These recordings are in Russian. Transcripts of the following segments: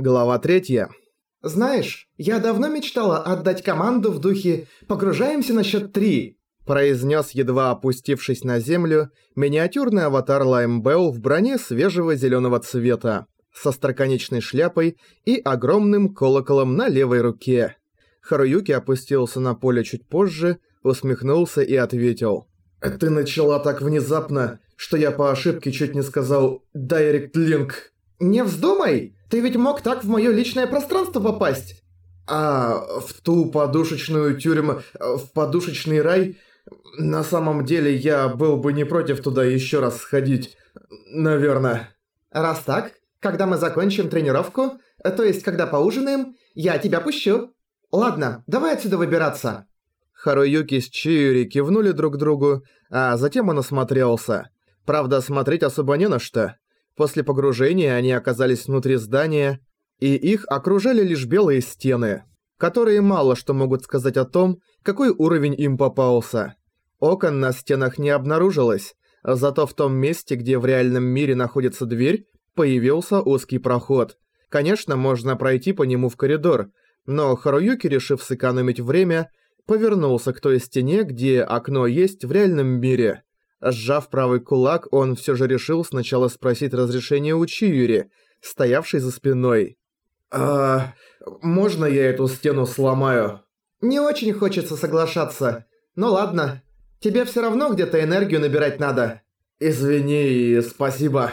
Глава 3. «Знаешь, я давно мечтала отдать команду в духе «погружаемся на счет три», произнес, едва опустившись на землю, миниатюрный аватар Лаймбелл в броне свежего зеленого цвета, со строконечной шляпой и огромным колоколом на левой руке. Харуюки опустился на поле чуть позже, усмехнулся и ответил. «Ты начала так внезапно, что я по ошибке чуть не сказал «Дайрект Линк». «Не вздумай! Ты ведь мог так в моё личное пространство попасть!» «А, в ту подушечную тюрьму, в подушечный рай? На самом деле я был бы не против туда ещё раз сходить, наверное». «Раз так, когда мы закончим тренировку, то есть когда поужинаем, я тебя пущу. Ладно, давай отсюда выбираться». Харуюки с Чиури кивнули друг другу, а затем он осмотрелся. Правда, смотреть особо не на что. После погружения они оказались внутри здания, и их окружали лишь белые стены, которые мало что могут сказать о том, какой уровень им попался. Окон на стенах не обнаружилось, зато в том месте, где в реальном мире находится дверь, появился узкий проход. Конечно, можно пройти по нему в коридор, но Харуюки, решив сэкономить время, повернулся к той стене, где окно есть в реальном мире. Сжав правый кулак, он все же решил сначала спросить разрешение у Чиюри, стоявшей за спиной. «А... можно я эту стену сломаю?» «Не очень хочется соглашаться. Ну ладно. Тебе все равно где-то энергию набирать надо». «Извини и спасибо».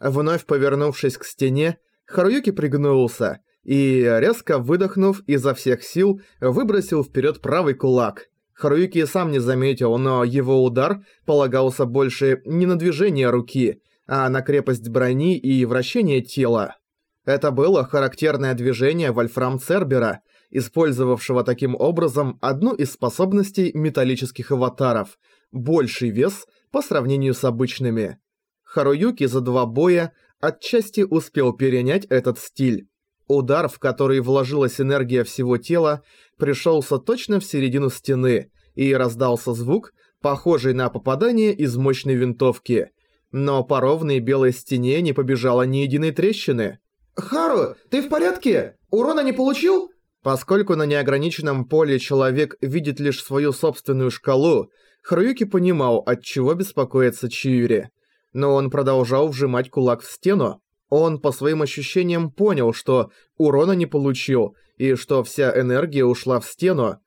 Вновь повернувшись к стене, Харуюки пригнулся и, резко выдохнув изо всех сил, выбросил вперед правый кулак. Харуюки сам не заметил, но его удар полагался больше не на движение руки, а на крепость брони и вращение тела. Это было характерное движение Вольфрам Цербера, использовавшего таким образом одну из способностей металлических аватаров – больший вес по сравнению с обычными. Харуюки за два боя отчасти успел перенять этот стиль. Удар, в который вложилась энергия всего тела, пришелся точно в середину стены, и раздался звук, похожий на попадание из мощной винтовки. Но по ровной белой стене не побежало ни единой трещины. «Хару, ты в порядке? Урона не получил?» Поскольку на неограниченном поле человек видит лишь свою собственную шкалу, Харуюки понимал, от чего беспокоится Чиури. Но он продолжал вжимать кулак в стену. Он по своим ощущениям понял, что урона не получил, и что вся энергия ушла в стену,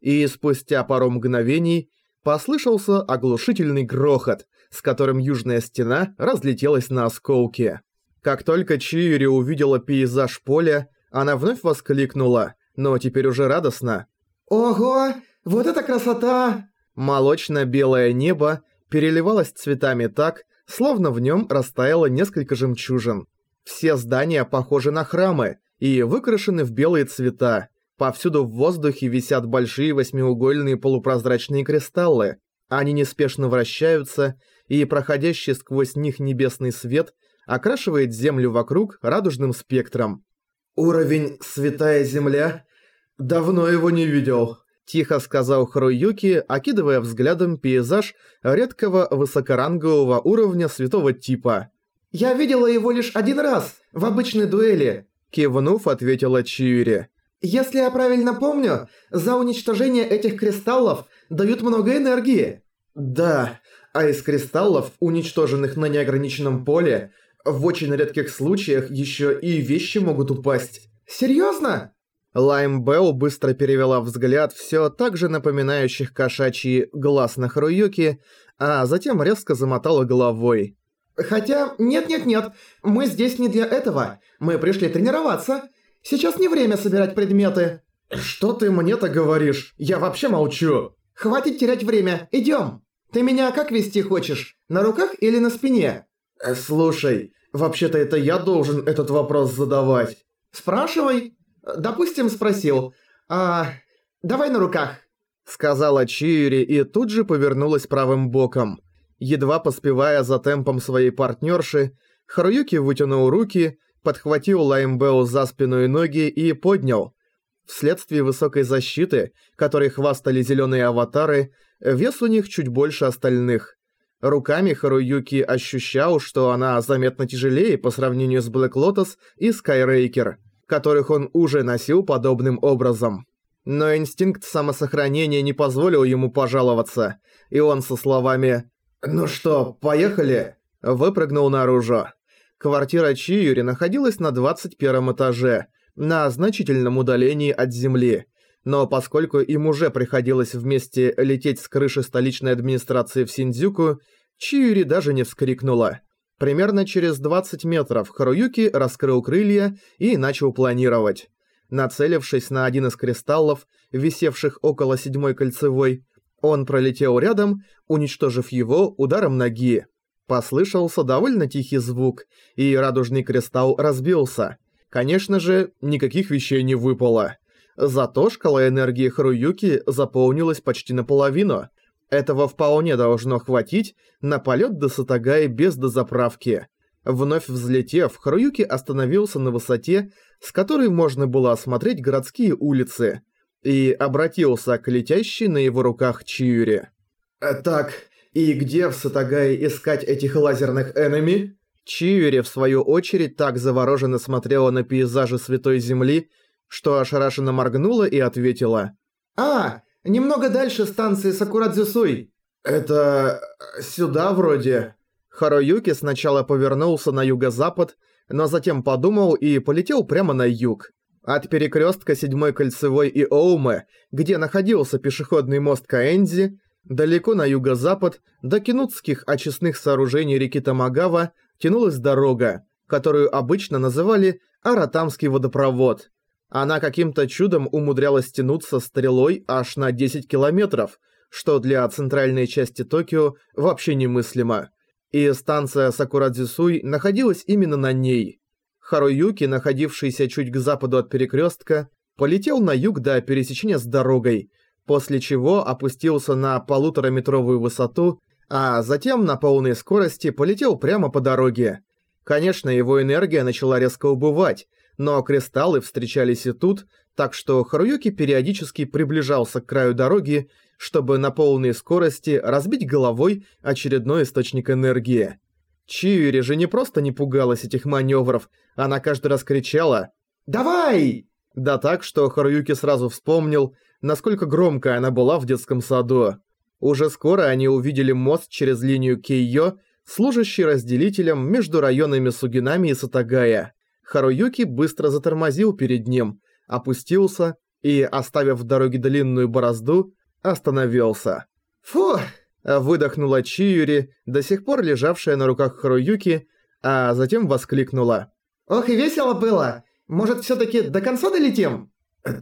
и спустя пару мгновений послышался оглушительный грохот, с которым южная стена разлетелась на осколки. Как только Чиури увидела пейзаж поля, она вновь воскликнула, но теперь уже радостно. «Ого, вот это красота!» Молочно-белое небо переливалось цветами так, словно в нем растаяло несколько жемчужин. Все здания похожи на храмы и выкрашены в белые цвета. Повсюду в воздухе висят большие восьмиугольные полупрозрачные кристаллы. Они неспешно вращаются, и проходящий сквозь них небесный свет окрашивает землю вокруг радужным спектром. «Уровень Святая Земля? Давно его не видел», – тихо сказал Харуюки, окидывая взглядом пейзаж редкого высокорангового уровня святого типа. «Я видела его лишь один раз, в обычной дуэли», – кивнув, ответила Чиури. Если я правильно помню, за уничтожение этих кристаллов дают много энергии. Да, а из кристаллов, уничтоженных на неограниченном поле, в очень редких случаях еще и вещи могут упасть. Серьезно? Лайм Белл быстро перевела взгляд все так же напоминающих кошачьи глаз на Харуюки, а затем резко замотала головой. «Хотя, нет-нет-нет, мы здесь не для этого. Мы пришли тренироваться. Сейчас не время собирать предметы». «Что ты мне-то говоришь? Я вообще молчу». «Хватит терять время, идём. Ты меня как вести хочешь? На руках или на спине?» э, «Слушай, вообще-то это я должен этот вопрос задавать». «Спрашивай. Допустим, спросил. А, давай на руках». Сказала Чиури и тут же повернулась правым боком. Едва поспевая за темпом своей партнерши, Харуюки вытянул руки подхватил Лаймбео за спину и ноги и поднял. Вследствие высокой защиты, которой хвастали зеленые аватары, вес у них чуть больше остальных. Руками Харуюки ощущал, что она заметно тяжелее по сравнению с Блэк Лотос и Скайрейкер. которых он уже носил подобным образом. Но инстинкт самосохранения не позволил ему пожаловаться, и он со словами «Ну что, поехали?» выпрыгнул наружу. Квартира Чиюри находилась на 21 этаже, на значительном удалении от земли. Но поскольку им уже приходилось вместе лететь с крыши столичной администрации в Синдзюку, Чиюри даже не вскрикнула. Примерно через 20 метров Харуюки раскрыл крылья и начал планировать. Нацелившись на один из кристаллов, висевших около седьмой кольцевой, он пролетел рядом, уничтожив его ударом ноги. Послышался довольно тихий звук, и радужный кристалл разбился. Конечно же, никаких вещей не выпало. Зато шкала энергии Харуюки заполнилась почти наполовину. Этого вполне должно хватить на полет до Сатагаи без дозаправки. Вновь взлетев, Харуюки остановился на высоте, с которой можно было осмотреть городские улицы, и обратился к летящей на его руках Чиюри. «Э, «Так, и где в Сатагае искать этих лазерных энеми?» Чиюри, в свою очередь, так завороженно смотрела на пейзажи Святой Земли, что ошарашенно моргнула и ответила. «А, немного дальше станции Сакурадзюсуй. Это... сюда вроде...» Харуюки сначала повернулся на юго-запад, но затем подумал и полетел прямо на юг. От перекрестка седьмой кольцевой и Оумы, где находился пешеходный мост Каэнзи, далеко на юго-запад до кинутских очистных сооружений реки Тамагава тянулась дорога, которую обычно называли Аратамский водопровод. Она каким-то чудом умудрялась тянуться стрелой аж на 10 километров, что для центральной части Токио вообще немыслимо. И станция Сакурадзисуй находилась именно на ней. Харуюки, находившийся чуть к западу от перекрестка, полетел на юг до пересечения с дорогой, после чего опустился на полутораметровую высоту а затем на полной скорости полетел прямо по дороге. Конечно, его энергия начала резко убывать, но кристаллы встречались и тут, так что Харуюки периодически приближался к краю дороги, чтобы на полной скорости разбить головой очередной источник энергии. Чиури же не просто не пугалась этих маневров, она каждый раз кричала «Давай!» Да так, что Харуюки сразу вспомнил, насколько громкая она была в детском саду. Уже скоро они увидели мост через линию Кейо, служащий разделителем между районами Сугинами и Сатагая. Харуюки быстро затормозил перед ним, опустился и, оставив в дороге длинную борозду, остановился. «Фу!» – выдохнула Чиюри, до сих пор лежавшая на руках Харуюки, а затем воскликнула. «Ох и весело было! Может, всё-таки до конца долетим?»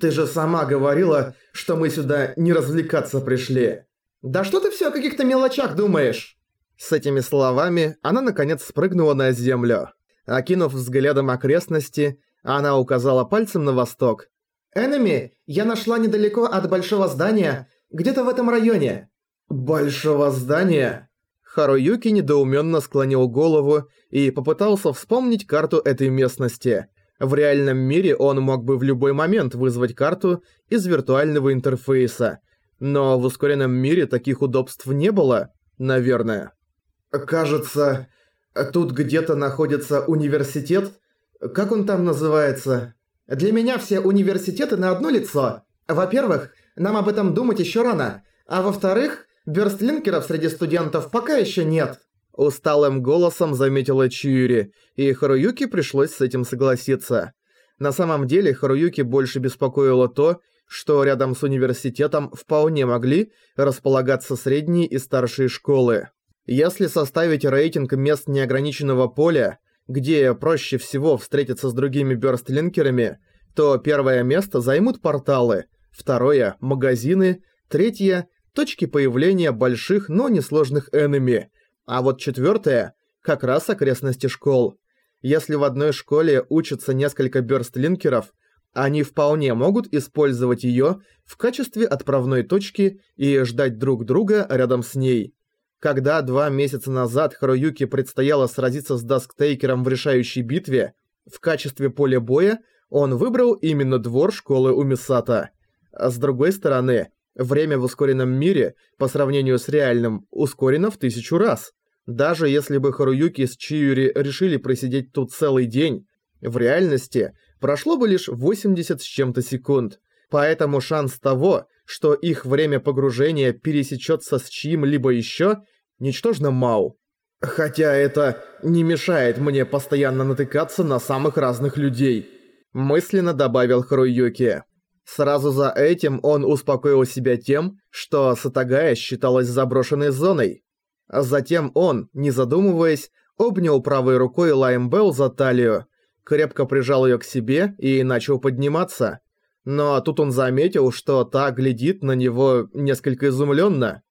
«Ты же сама говорила, что мы сюда не развлекаться пришли!» «Да что ты все о каких-то мелочах думаешь?» С этими словами она наконец спрыгнула на землю. Окинув взглядом окрестности, она указала пальцем на восток. «Энеми, я нашла недалеко от большого здания, где-то в этом районе». «Большого здания?» Харуюки недоуменно склонил голову и попытался вспомнить карту этой местности. В реальном мире он мог бы в любой момент вызвать карту из виртуального интерфейса – но в ускоренном мире таких удобств не было, наверное. Кажется, тут где-то находится университет. Как он там называется? Для меня все университеты на одно лицо. Во-первых, нам об этом думать еще рано. А во-вторых, бёрстлинкеров среди студентов пока еще нет. Усталым голосом заметила Чьюри, и Харуюки пришлось с этим согласиться. На самом деле Харуюки больше беспокоило то, что рядом с университетом вполне могли располагаться средние и старшие школы. Если составить рейтинг мест неограниченного поля, где проще всего встретиться с другими бёрстлинкерами, то первое место займут порталы, второе – магазины, третье – точки появления больших, но несложных энеми, а вот четвертое – как раз окрестности школ. Если в одной школе учатся несколько бёрстлинкеров, они вполне могут использовать её в качестве отправной точки и ждать друг друга рядом с ней. Когда два месяца назад Харуюке предстояло сразиться с Дасктейкером в решающей битве, в качестве поля боя он выбрал именно двор школы Умисата. А с другой стороны, время в ускоренном мире, по сравнению с реальным, ускорено в тысячу раз. Даже если бы Харуюки с Чиюри решили просидеть тут целый день, в реальности прошло бы лишь 80 с чем-то секунд. Поэтому шанс того, что их время погружения пересечется с чьим-либо еще, ничтожно мал. Хотя это не мешает мне постоянно натыкаться на самых разных людей. Мысленно добавил Харуюки. Сразу за этим он успокоил себя тем, что Сатагая считалась заброшенной зоной. А затем он, не задумываясь, обнял правой рукой Лаймбелл за талию, крепко прижал её к себе и начал подниматься. Но тут он заметил, что та глядит на него несколько изумлённо.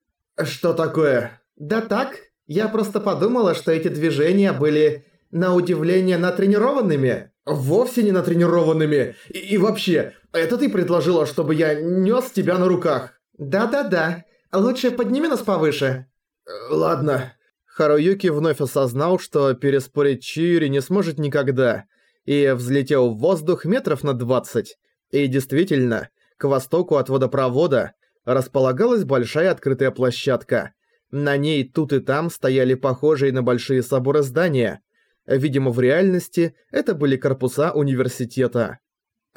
«Что такое?» «Да так, я просто подумала, что эти движения были, на удивление, натренированными». «Вовсе не натренированными. И, и вообще, это ты предложила, чтобы я нёс тебя на руках?» «Да-да-да. Лучше подними нас повыше». «Ладно». Харуюки вновь осознал, что переспорить Чиури не сможет никогда, и взлетел в воздух метров на 20. И действительно, к востоку от водопровода располагалась большая открытая площадка. На ней тут и там стояли похожие на большие соборы здания. Видимо, в реальности это были корпуса университета.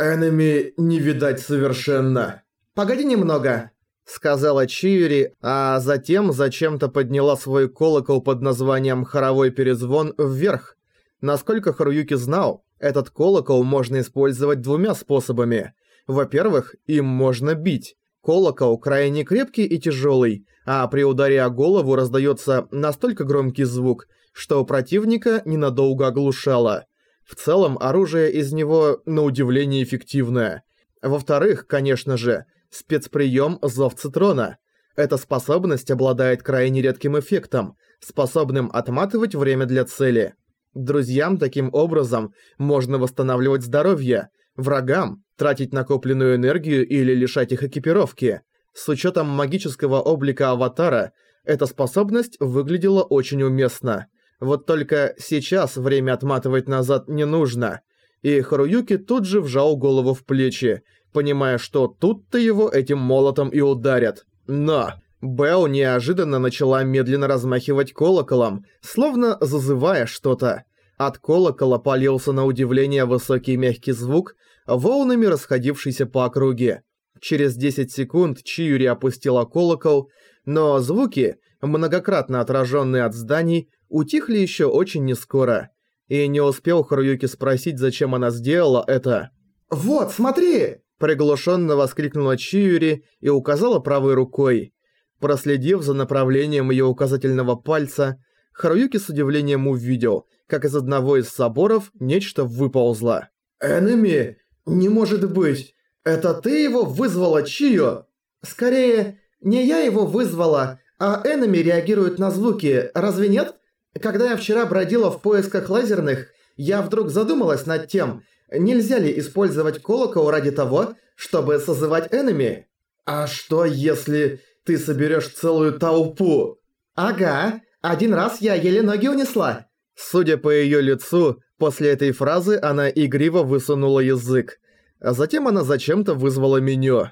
«Энеми не видать совершенно». «Погоди немного», — сказала Чиури, а затем зачем-то подняла свой колокол под названием «Хоровой перезвон» вверх. Насколько Харуюки знал, этот колокол можно использовать двумя способами. Во-первых, им можно бить. Колокол крайне крепкий и тяжелый, а при ударе о голову раздается настолько громкий звук, что противника ненадолго оглушало. В целом, оружие из него на удивление эффективное. Во-вторых, конечно же, спецприем «Зов Цитрона». Эта способность обладает крайне редким эффектом, способным отматывать время для цели. Друзьям таким образом можно восстанавливать здоровье, врагам тратить накопленную энергию или лишать их экипировки. С учетом магического облика аватара, эта способность выглядела очень уместно. Вот только сейчас время отматывать назад не нужно. И Харуюки тут же вжал голову в плечи, понимая, что тут-то его этим молотом и ударят. Но Белл неожиданно начала медленно размахивать колоколом, словно зазывая что-то. От колокола полился на удивление высокий мягкий звук, волнами расходившийся по округе. Через 10 секунд Чиюри опустила колокол, но звуки, многократно отраженные от зданий, утихли еще очень нескоро. И не успел Харуюки спросить, зачем она сделала это. «Вот, смотри!» Приглушенно воскликнула Чиюри и указала правой рукой. Проследив за направлением ее указательного пальца, Харуюки с удивлением увидел, как из одного из соборов нечто выползло. «Энеми? Не может быть! Это ты его вызвала, Чио?» «Скорее, не я его вызвала, а Энеми реагирует на звуки, разве нет? Когда я вчера бродила в поисках лазерных, я вдруг задумалась над тем, Нельзя ли использовать колокол ради того, чтобы созывать энеми? А что если ты соберешь целую толпу? Ага, один раз я еле ноги унесла. Судя по ее лицу, после этой фразы она игриво высунула язык. А затем она зачем-то вызвала меню.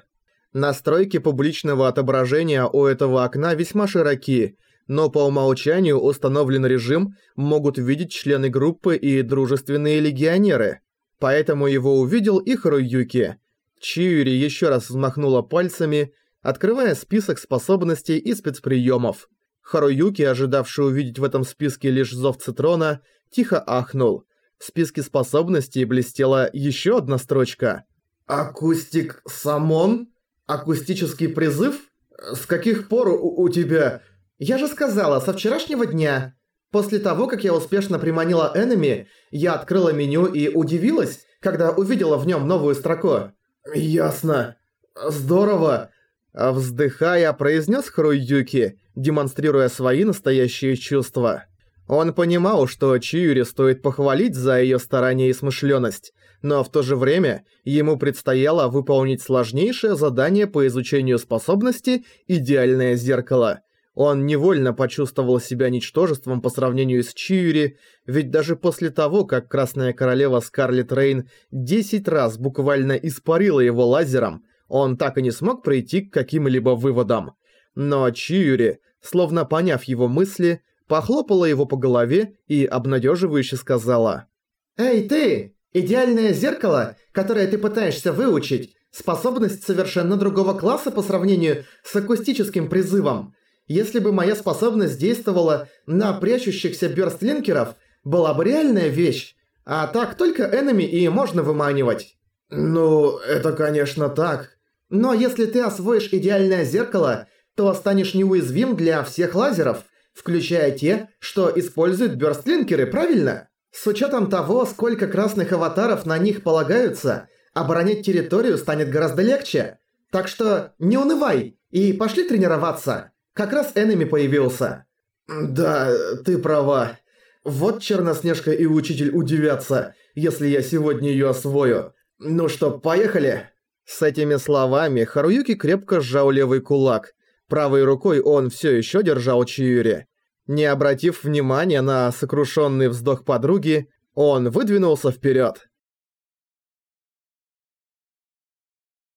Настройки публичного отображения у этого окна весьма широки, но по умолчанию установлен режим могут видеть члены группы и дружественные легионеры. Поэтому его увидел и Харуюки. Чиури еще раз взмахнула пальцами, открывая список способностей и спецприемов. Харуюки, ожидавший увидеть в этом списке лишь зов Цитрона, тихо ахнул. В списке способностей блестела еще одна строчка. «Акустик Самон? Акустический призыв? С каких пор у, у тебя...» «Я же сказала, со вчерашнего дня!» После того, как я успешно приманила Энеми, я открыла меню и удивилась, когда увидела в нем новую строку. «Ясно. Здорово!» Вздыхая, произнес Харуюки, демонстрируя свои настоящие чувства. Он понимал, что Чиури стоит похвалить за ее старание и смышленность, но в то же время ему предстояло выполнить сложнейшее задание по изучению способности «Идеальное зеркало», он невольно почувствовал себя ничтожеством по сравнению с Чиури, ведь даже после того, как Красная Королева Скарлетт Рейн 10 раз буквально испарила его лазером, он так и не смог прийти к каким-либо выводам. Но Чиури, словно поняв его мысли, похлопала его по голове и обнадеживающе сказала. «Эй, ты! Идеальное зеркало, которое ты пытаешься выучить, способность совершенно другого класса по сравнению с акустическим призывом. Если бы моя способность действовала на прячущихся бёрстлинкеров, была бы реальная вещь. А так только энеми и можно выманивать. Ну, это конечно так. Но если ты освоишь идеальное зеркало, то станешь неуязвим для всех лазеров, включая те, что используют бёрстлинкеры, правильно? С учетом того, сколько красных аватаров на них полагаются, оборонять территорию станет гораздо легче. Так что не унывай и пошли тренироваться. Как раз энеми появился. Да, ты права. Вот Черноснежка и Учитель удивятся, если я сегодня её освою. Ну что, поехали? С этими словами Харуюки крепко сжал левый кулак. Правой рукой он всё ещё держал Чиюри. Не обратив внимания на сокрушенный вздох подруги, он выдвинулся вперед.